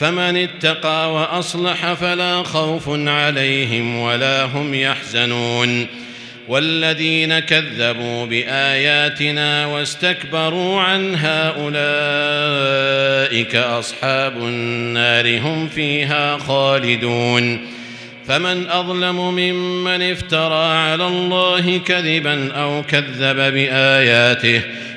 فمن اتقى وأصلح فلا خوف عليهم ولا هم يحزنون. والذين كذبوا بآياتنا واستكبروا عنها أولئك أصحاب النار هم فيها خالدون. فمن أظلم ممن افترى على الله كذبا أو كذب بآياته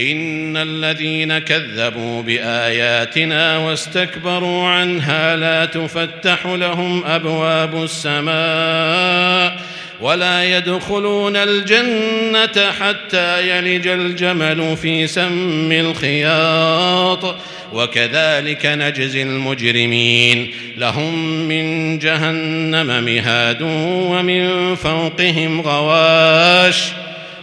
إن الذين كذبوا بآياتنا واستكبروا عنها لا تفتح لهم أبواب السماء ولا يدخلون الجنة حتى يلج الجمل في سم الخياط وكذلك نجزي المجرمين لهم من جهنم مهاد ومن فوقهم غواش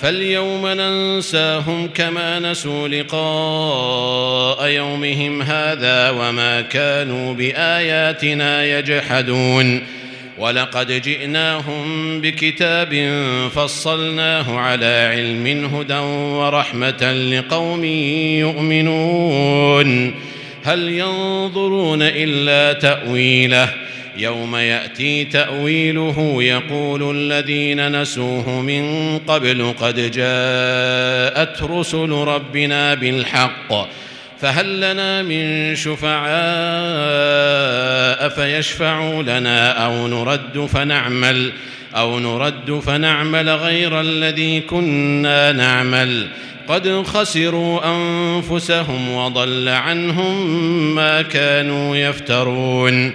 فاليوم ننساهم كما نسوا لقاء يومهم هذا وما كانوا بآياتنا يجحدون. ولقد جئناهم بكتاب فصلناه على علم هدى ورحمة لقوم يؤمنون. هل ينظرون إلا تأويله؟ يوم يأتي تأويله يقول الذين نسوه من قبل قد جاءت رسل ربنا بالحق فهل لنا من شفعاء فيشفعوا لنا أو نرد فنعمل أو نرد فنعمل غير الذي كنا نعمل قد خسروا أنفسهم وضل عنهم ما كانوا يفترون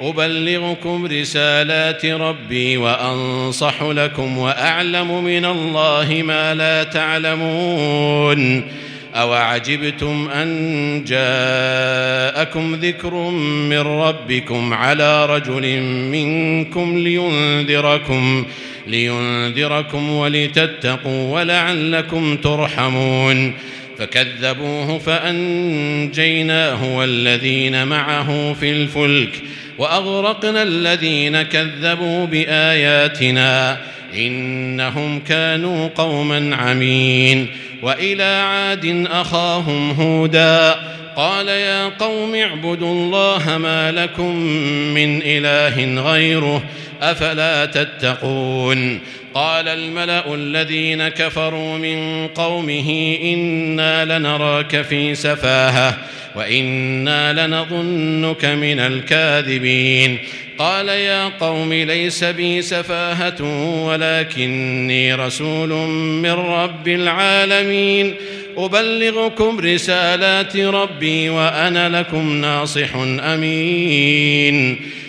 أبلغكم رسالات ربي وأنصح لكم وأعلم من الله ما لا تعلمون أوعجبتم أن جاءكم ذكر من ربكم على رجل منكم لينذركم لينذركم ولتتقوا ولعلكم ترحمون فكذبوه فأنجيناه والذين معه في الفلك وأغرقنا الذين كذبوا بآياتنا إنهم كانوا قوما عمين وإلى عاد أخاهم هودا قال يا قوم اعبدوا الله ما لكم من إله غيره أفلا تتقون قال الملأ الذين كفروا من قومه إنا لنراك في سفاهة وإنا لنظنك من الكاذبين. قال يا قوم ليس بي سفاهة ولكني رسول من رب العالمين. أبلغكم رسالات ربي وأنا لكم ناصح أمين.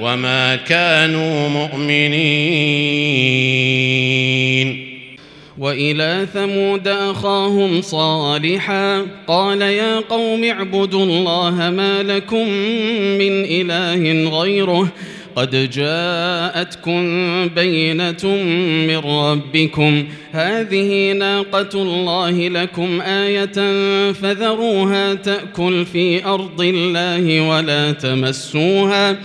وما كانوا مؤمنين. وإلى ثمود أخاهم صالحا قال يا قوم اعبدوا الله ما لكم من إله غيره قد جاءتكم بينة من ربكم. هذه ناقة الله لكم آية فذروها تأكل في أرض الله ولا تمسوها.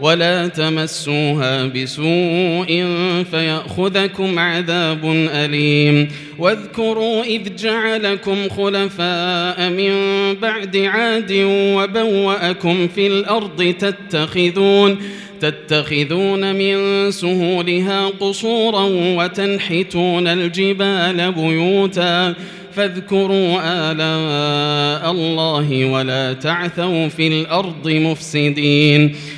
ولا تمسوها بسوء فيأخذكم عذاب أليم. واذكروا إذ جعلكم خلفاء من بعد عاد وبوأكم في الأرض تتخذون تتخذون من سهولها قصورا وتنحتون الجبال بيوتا. فاذكروا آلاء الله ولا تعثوا في الأرض مفسدين.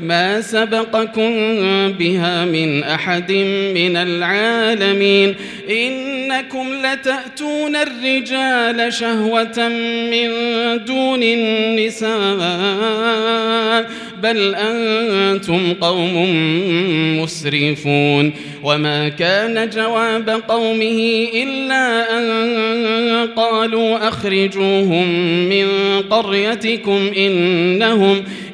ما سبقكم بها من أحد من العالمين إنكم لتأتون الرجال شهوة من دون النساء بل أنتم قوم مسرفون. وما كان جواب قومه إلا أن قالوا أخرجوهم من قريتكم إنهم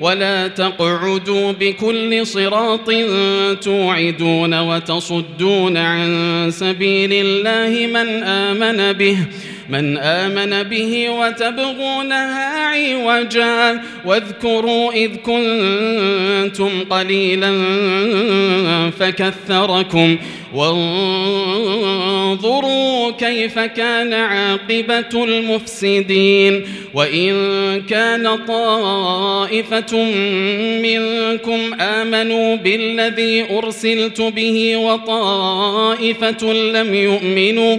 ولا تقعدوا بكل صراط توعدون وتصدون عن سبيل الله من آمن به. من آمن به وتبغونها عوجا واذكروا إذ كنتم قليلا فكثركم وانظروا كيف كان عاقبة المفسدين وإن كان طائفة منكم آمنوا بالذي أرسلت به وطائفة لم يؤمنوا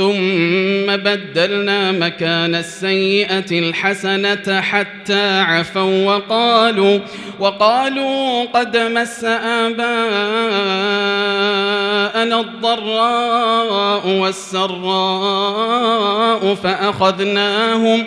ثم بدلنا مكان السيئة الحسنة حتى عفوا وقالوا وقالوا قد مس آباءنا الضراء والسراء فأخذناهم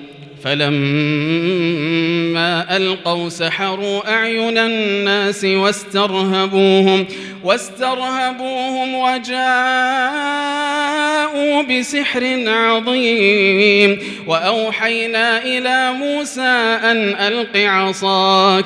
فلما ألقوا سحروا أعين الناس واسترهبوهم واسترهبوهم وجاءوا بسحر عظيم. وأوحينا إلى موسى أن ألق عصاك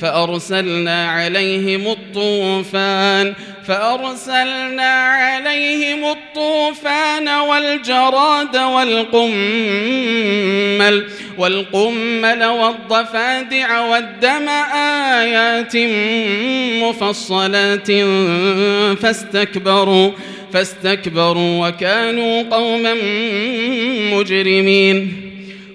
فأرسلنا عليهم الطوفان فأرسلنا عليهم الطوفان والجراد والقمل والقمل والضفادع والدم آيات مفصلات فاستكبروا فاستكبروا وكانوا قوما مجرمين.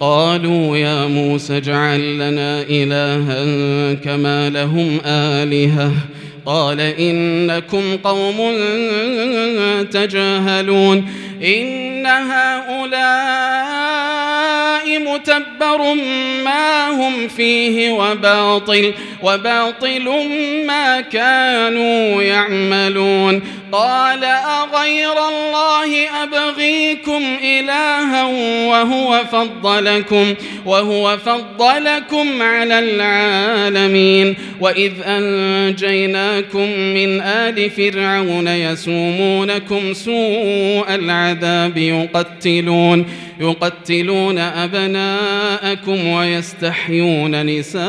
قالوا يا موسى اجعل لنا إلها كما لهم آلهة. قال إنكم قوم تجاهلون. إن هؤلاء متبر ما هم فيه وباطل وباطل ما كانوا يعملون. قال أغير الله أبغيكم إلها وهو فضلكم وهو فضلكم على العالمين. وإذ أنجيناكم من آل فرعون يسومونكم سوء العذاب يقتلون يقتلون أبناءكم ويستحيون نساءكم.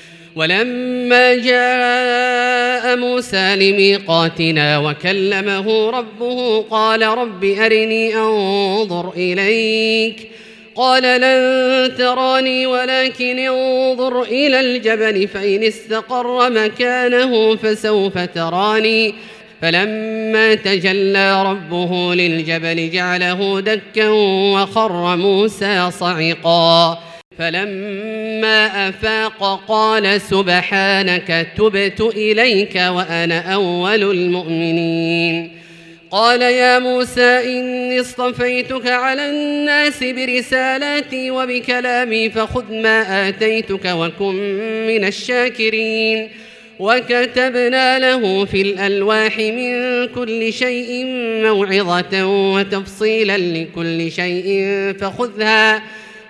ولما جاء موسى لميقاتنا وكلمه ربه قال رب أرني أنظر إليك قال لن تراني ولكن انظر إلى الجبل فإن استقر مكانه فسوف تراني فلما تجلى ربه للجبل جعله دكا وخر موسى صعقا فلما أفاق قال سبحانك تبت إليك وأنا أول المؤمنين. قال يا موسى إني اصطفيتك على الناس برسالاتي وبكلامي فخذ ما آتيتك وكن من الشاكرين. وكتبنا له في الألواح من كل شيء موعظة وتفصيلا لكل شيء فخذها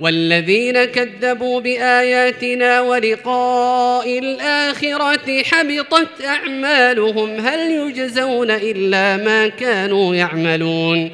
والذين كذبوا بآياتنا ولقاء الآخرة حبطت أعمالهم هل يجزون إلا ما كانوا يعملون.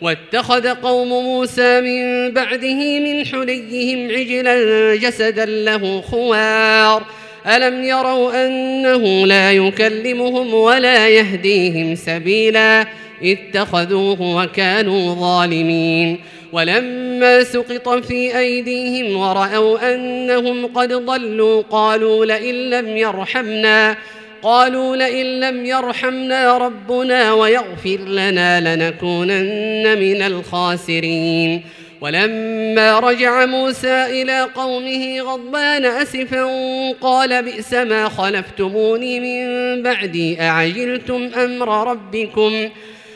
واتخذ قوم موسى من بعده من حليهم عجلا جسدا له خوار. ألم يروا أنه لا يكلمهم ولا يهديهم سبيلا؟ اتخذوه وكانوا ظالمين. ولما سقط في أيديهم ورأوا أنهم قد ضلوا قالوا لئن لم يرحمنا قالوا لئن لم يرحمنا ربنا ويغفر لنا لنكونن من الخاسرين. ولما رجع موسى إلى قومه غضبان أسفا قال بئس ما خلفتموني من بعدي أعجلتم أمر ربكم؟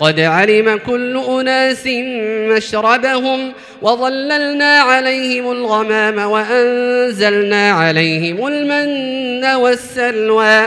قد علم كل أناس مشربهم وظللنا عليهم الغمام وأنزلنا عليهم المن والسلوى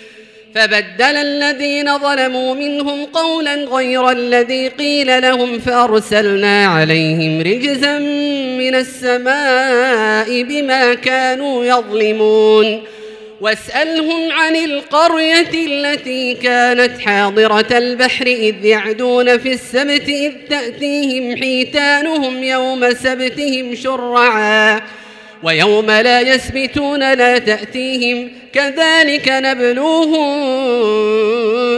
فبدل الذين ظلموا منهم قولا غير الذي قيل لهم فأرسلنا عليهم رجزا من السماء بما كانوا يظلمون. واسألهم عن القرية التي كانت حاضرة البحر إذ يعدون في السبت إذ تأتيهم حيتانهم يوم سبتهم شرعاً. ويوم لا يسبتون لا تأتيهم كذلك نبلوهم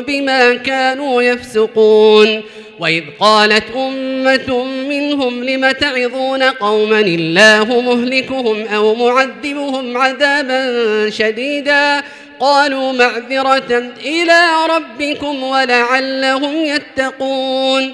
بما كانوا يفسقون. وإذ قالت أمة منهم لم تعظون قوما الله مهلكهم أو معذبهم عذابا شديدا؟ قالوا معذرة إلى ربكم ولعلهم يتقون.